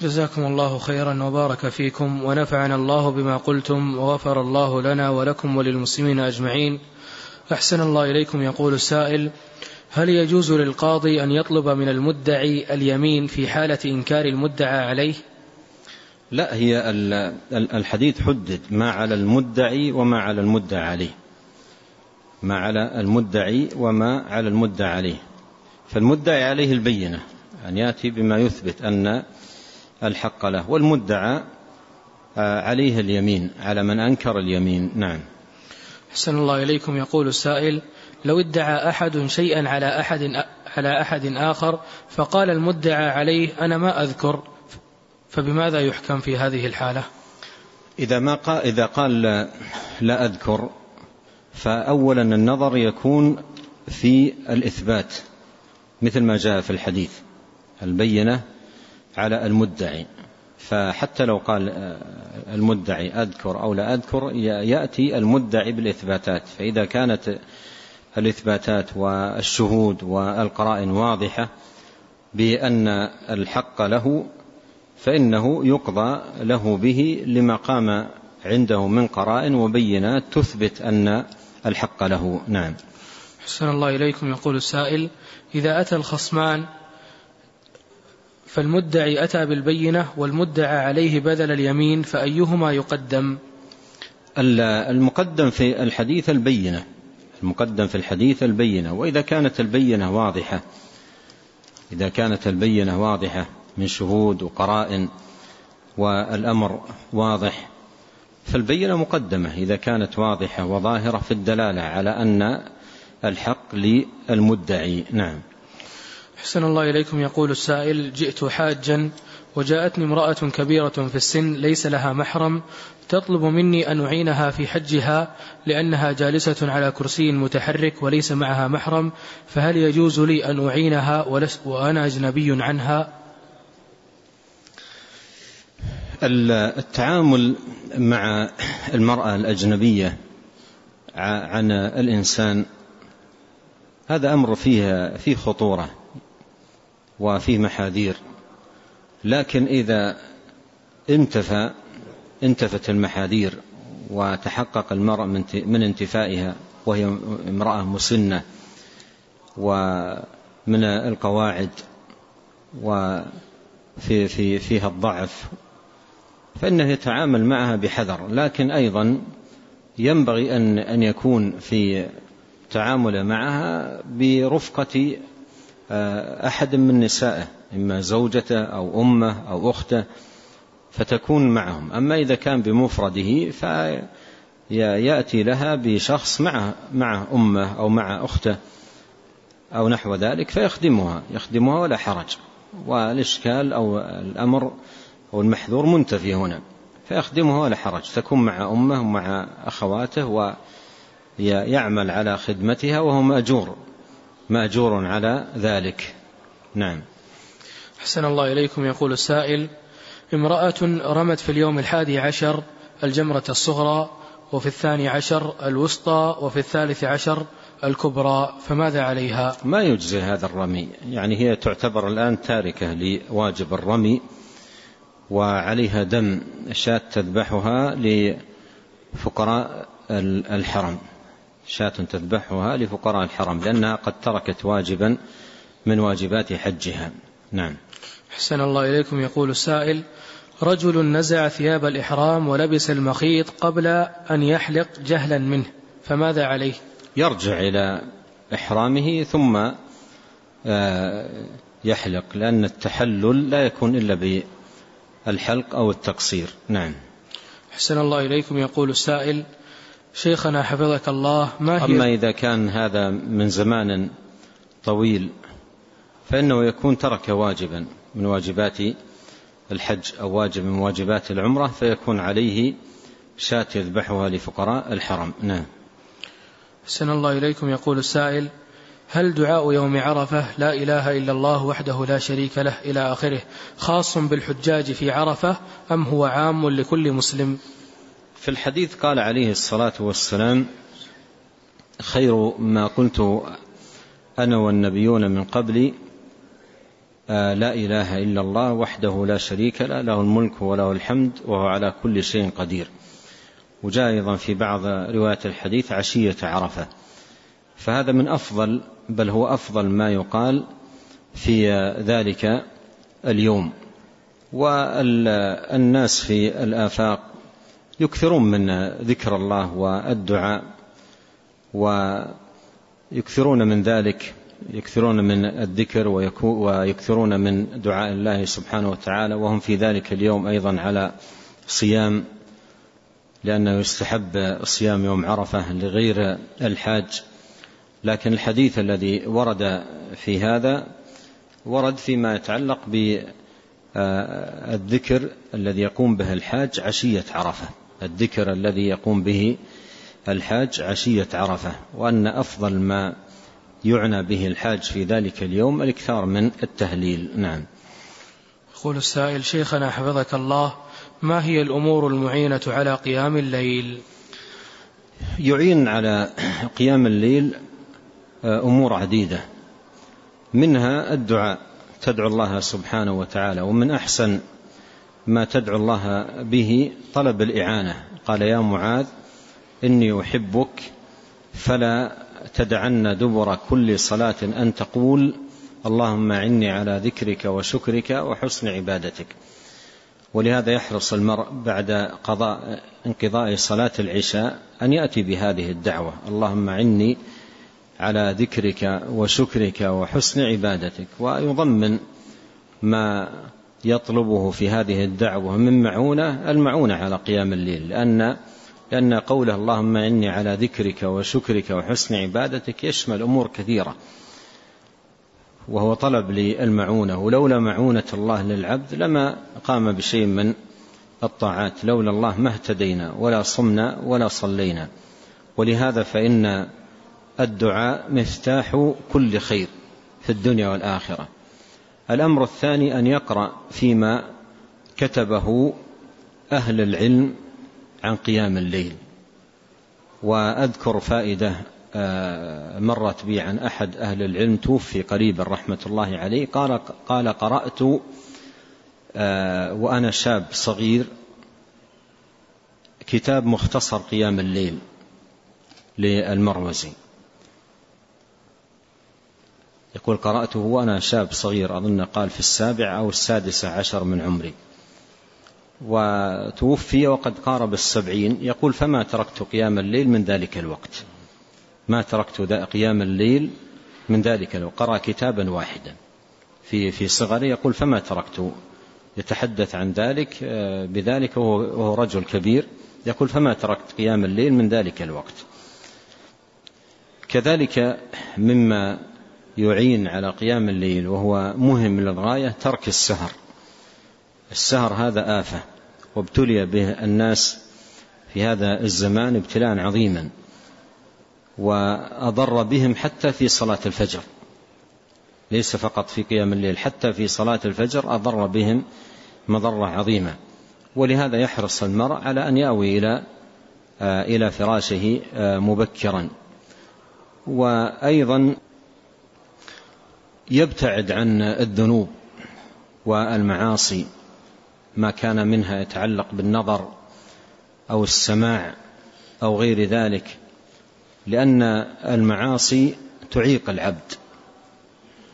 جزاكم الله خيرا وبارك فيكم ونفعنا الله بما قلتم وغفر الله لنا ولكم وللمسلمين أجمعين. أحسن الله إليكم يقول السائل: هل يجوز للقاضي أن يطلب من المدعي اليمين في حالة إنكار المدعى عليه؟ لا هي الحديث حدد ما على المدعي وما على المدعى عليه. ما على المدعي وما على المدعى عليه. فالمدعي عليه البينة أن يأتي بما يثبت أن الحق له والمدعى آه، عليه اليمين على من أنكر اليمين. نعم. حسن الله إليكم يقول السائل لو ادعى أحد شيئا على أحد على أحد آخر فقال المدعى عليه أنا ما أذكر. فبماذا يحكم في هذه الحالة؟ إذا ما قال إذا قال لا, لا أذكر فأولا النظر يكون في الإثبات مثل ما جاء في الحديث البينة على المدعي. فحتى لو قال آه، المدعي أذكر أو لا أذكر يأتي المدعي بالإثباتات. فإذا كانت الإثباتات والشهود والقرائن واضحة بأن الحق له فإنه يقضى له به لما قام عنده من قرائن وبينات تثبت أن الحق له. نعم. حسن الله إليكم. يقول السائل إذا أتى الخصمان فالمدعي أتى بالبينة والمدعى عليه بذل اليمين فأيهما يقدم؟ المقدم في الحديث البينة. المقدم في الحديث البينة. وإذا كانت البينة واضحة إذا كانت البينة واضحة من شهود وقرائن والأمر واضح فالبينة مقدمة إذا كانت واضحة وظاهرة في الدلالة على أن الحق للمدعي. نعم. أحسن الله إليكم يقول السائل جئت حاجا وجاءتني امرأة كبيرة في السن ليس لها محرم تطلب مني أن أعينها في حجها لأنها جالسة على كرسي متحرك وليس معها محرم فهل يجوز لي أن أعينها وأنا أجنبي عنها؟ التعامل مع المرأة الأجنبية عن الإنسان هذا أمر فيه فيه خطورة. وفيه محاذير. لكن إذا انتفى انتفت المحاذير وتحقق المرء من انتفائها وهي امرأة مسنة ومن القواعد وفي في فيها الضعف فإنه يتعامل معها بحذر. لكن أيضا ينبغي أن أن يكون في تعامله معها برفقة أحد من نسائه إما زوجته أو أمه أو أخته فتكون معهم. أما إذا كان بمفرده فيأتي لها بشخص مع مع أمه أو مع أخته أو نحو ذلك فيخدمها. يخدمها ولا حرج. والإشكال أو الأمر أو المحذور منتفي هنا. فيخدمها ولا حرج. تكون مع أمه ومع أخواته ويعمل على خدمتها وهو مأجور. مأجور على ذلك. نعم. حسن الله إليكم يقول السائل امرأة رمت في اليوم الحادي عشر الجمرة الصغرى وفي الثاني عشر الوسطى وفي الثالث عشر الكبرى فماذا عليها؟ ما يجزي هذا الرمي. يعني هي تعتبر الآن تاركة لواجب الرمي وعليها دم شاة تذبحها لفقراء الحرم. شاة تذبحها لفقراء الحرم لأنها قد تركت واجبا من واجبات حجها. نعم. حسن الله إليكم يقول السائل رجل نزع ثياب الإحرام ولبس المخيط قبل أن يحلق جهلا منه فماذا عليه؟ يرجع إلى إحرامه ثم آه، يحلق لأن التحلل لا يكون إلا بالحلق أو التقصير. نعم. حسن الله إليكم يقول السائل شيخنا حفظك الله ما هي؟ أما إذا كان هذا من زمان طويل فإنه يكون ترك واجبا من واجبات الحج أو واجب من واجبات العمرة فيكون عليه شاة يذبحها لفقراء الحرم. نعم. حسن الله إليكم يقول السائل هل دعاء يوم عرفة لا إله إلا الله وحده لا شريك له إلى آخره خاص بالحجاج في عرفة أم هو عام لكل مسلم؟ في الحديث قال عليه الصلاة والسلام خير ما قلت أنا والنبيون من قبلي آه، لا إله إلا الله وحده لا شريك له له الملك وله الحمد وهو على كل شيء قدير. وجاء أيضا في بعض روايات الحديث عشية عرفة. فهذا من أفضل بل هو أفضل ما يقال في ذلك اليوم. والناس في الآفاق يكثرون من ذكر الله والدعاء ويكثرون من ذلك يكثرون من الذكر ويكثرون من دعاء الله سبحانه وتعالى وهم في ذلك اليوم أيضا على صيام لأنه يستحب صيام يوم عرفة لغير الحاج. لكن الحديث الذي ورد في هذا ورد فيما يتعلق بالذكر الذي يقوم به الحاج عشية عرفة. الذكر الذي يقوم به الحاج عشية عرفة وأن أفضل ما يعنى به الحاج في ذلك اليوم الإكثار من التهليل. نعم. يقول السائل شيخنا حفظك الله ما هي الأمور المعينة على قيام الليل؟ يعين على قيام الليل آه، أمور عديدة. منها الدعاء تدعو الله سبحانه وتعالى ومن أحسن ما تدعو الله به طلب الإعانة. قال يا معاذ إني أحبك فلا تدعن دبر كل صلاة أن تقول اللهم عني على ذكرك وشكرك وحسن عبادتك. ولهذا يحرص المرء بعد قضاء انقضاء صلاة العشاء أن يأتي بهذه الدعوة. اللهم عني على ذكرك وشكرك وحسن عبادتك. ويضمن ما يطلبه في هذه الدعوة من معونة المعونة على قيام الليل. لأن لأن قوله اللهم إني على ذكرك وشكرك وحسن عبادتك يشمل أمور كثيرة. وهو طلب للمعونة. ولولا معونة الله للعبد لما قام بشيء من الطاعات. لولا الله ما اهتدينا ولا صمنا ولا صلينا. ولهذا فإن الدعاء مفتاح كل خير في الدنيا والآخرة. الأمر الثاني أن يقرأ فيما كتبه أهل العلم عن قيام الليل. وأذكر فائدة آه، مرت بي عن أحد أهل العلم توفي قريبا رحمة الله عليه قال, قال قرأت آه، وأنا شاب صغير كتاب مختصر قيام الليل للمروزي. يقول قرأته وأنا شاب صغير أظن قال في السابع أو السادسة عشر من عمري. وتوفي وقد قارب السبعين. يقول فما تركت قيام الليل من ذلك الوقت؟ ما تركت قيام الليل من ذلك الوقت؟ قرأ كتابا واحدا في في صغري. يقول فما تركت؟ يتحدث عن ذلك آه، بذلك وهو رجل كبير. يقول فما تركت قيام الليل من ذلك الوقت؟ كذلك مما يعين على قيام الليل وهو مهم للغاية ترك السهر. السهر هذا آفة وابتلي به الناس في هذا الزمان ابتلاء عظيما وأضر بهم حتى في صلاة الفجر. ليس فقط في قيام الليل حتى في صلاة الفجر أضر بهم مضرة عظيمة. ولهذا يحرص المرء على أن يأوي إلى آه، إلى فراشه آه، مبكرا. وأيضا يبتعد عن الذنوب والمعاصي ما كان منها يتعلق بالنظر أو السماع أو غير ذلك لأن المعاصي تعيق العبد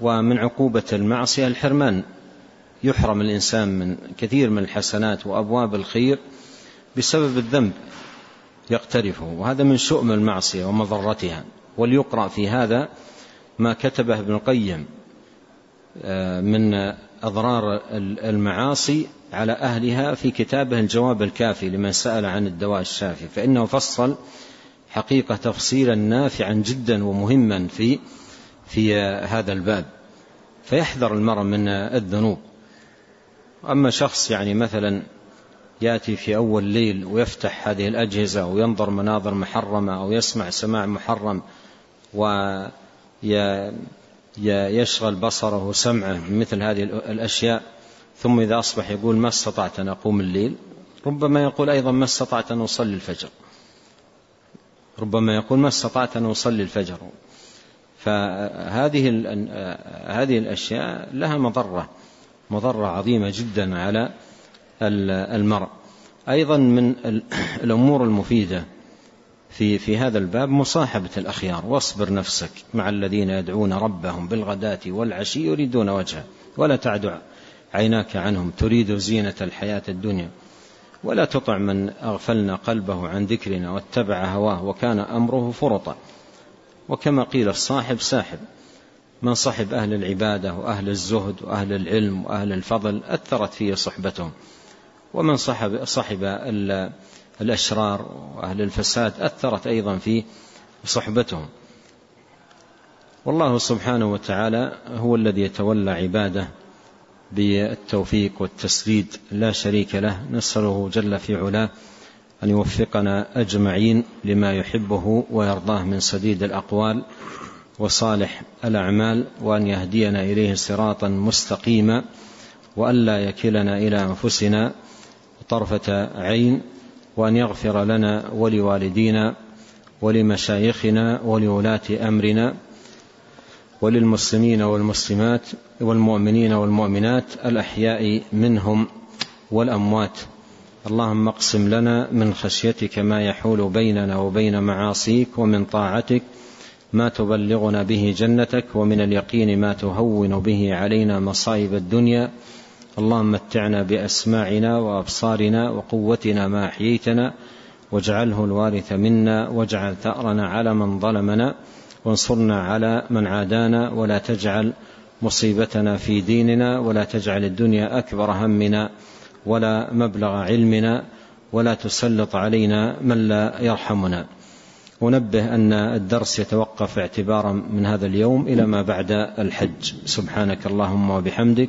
ومن عقوبة المعصية الحرمان. يحرم الإنسان من كثير من الحسنات وأبواب الخير بسبب الذنب يقترفه وهذا من شؤم المعصية ومضرتها. وليقرأ في هذا ما كتبه ابن القيم. من أضرار المعاصي على أهلها في كتابه الجواب الكافي لمن سأل عن الدواء الشافي. فإنه فصل حقيقة تفصيلا نافعا جدا ومهما في في هذا الباب. فيحذر المرء من الذنوب. أما شخص يعني مثلا يأتي في أول ليل ويفتح هذه الأجهزة وينظر مناظر محرمة أو يسمع سماع محرم ويشغل بصره وسمعه بمثل هذه الأشياء ثم إذا أصبح يقول ما استطعت أن أقوم الليل؟ ربما يقول أيضا ما استطعت أن أصلي الفجر. ربما يقول ما استطعت أن أصلي الفجر. فهذه هذه الأشياء لها مضرة مضرة عظيمة جدا على المرء. أيضا من الأمور المفيدة في في هذا الباب مصاحبة الأخيار. واصبر نفسك مع الذين يدعون ربهم بالغداة والعشي يريدون وجهه ولا تعد عيناك عنهم تريد زينة الحياة الدنيا. ولا تطع من أغفلنا قلبه عن ذكرنا واتبع هواه وكان أمره فرطا. وكما قيل الصاحب ساحب. من صحب أهل العبادة وأهل الزهد وأهل العلم وأهل الفضل أثرت فيه صحبتهم. ومن صحب, صحب الأشرار وأهل الفساد أثرت أيضا في صحبتهم. والله سبحانه وتعالى هو الذي يتولى عباده بالتوفيق والتسديد لا شريك له. نسأله جل في علاه أن يوفقنا أجمعين لما يحبه ويرضاه من سديد الأقوال وصالح الأعمال وأن يهدينا إليه صراطا مستقيما وأن لا يكلنا إلى أنفسنا طرفة عين. وأن يغفر لنا ولوالدينا ولمشايخنا ولولاة أمرنا وللمسلمين والمسلمات والمؤمنين والمؤمنات الأحياء منهم والأموات. اللهم اقسم لنا من خشيتك ما يحول بيننا وبين معاصيك ومن طاعتك ما تبلغنا به جنتك ومن اليقين ما تهون به علينا مصائب الدنيا اللهم متعنا بأسماعنا وأبصارنا وقوتنا ما أحييتنا واجعله الوارث منا واجعل ثأرنا على من ظلمنا وانصرنا على من عادانا ولا تجعل مصيبتنا في ديننا ولا تجعل الدنيا أكبر همنا ولا مبلغ علمنا ولا تسلط علينا من لا يرحمنا. أنبه أن الدرس يتوقف اعتبارا من هذا اليوم إلى ما بعد الحج. سبحانك اللهم وبحمدك.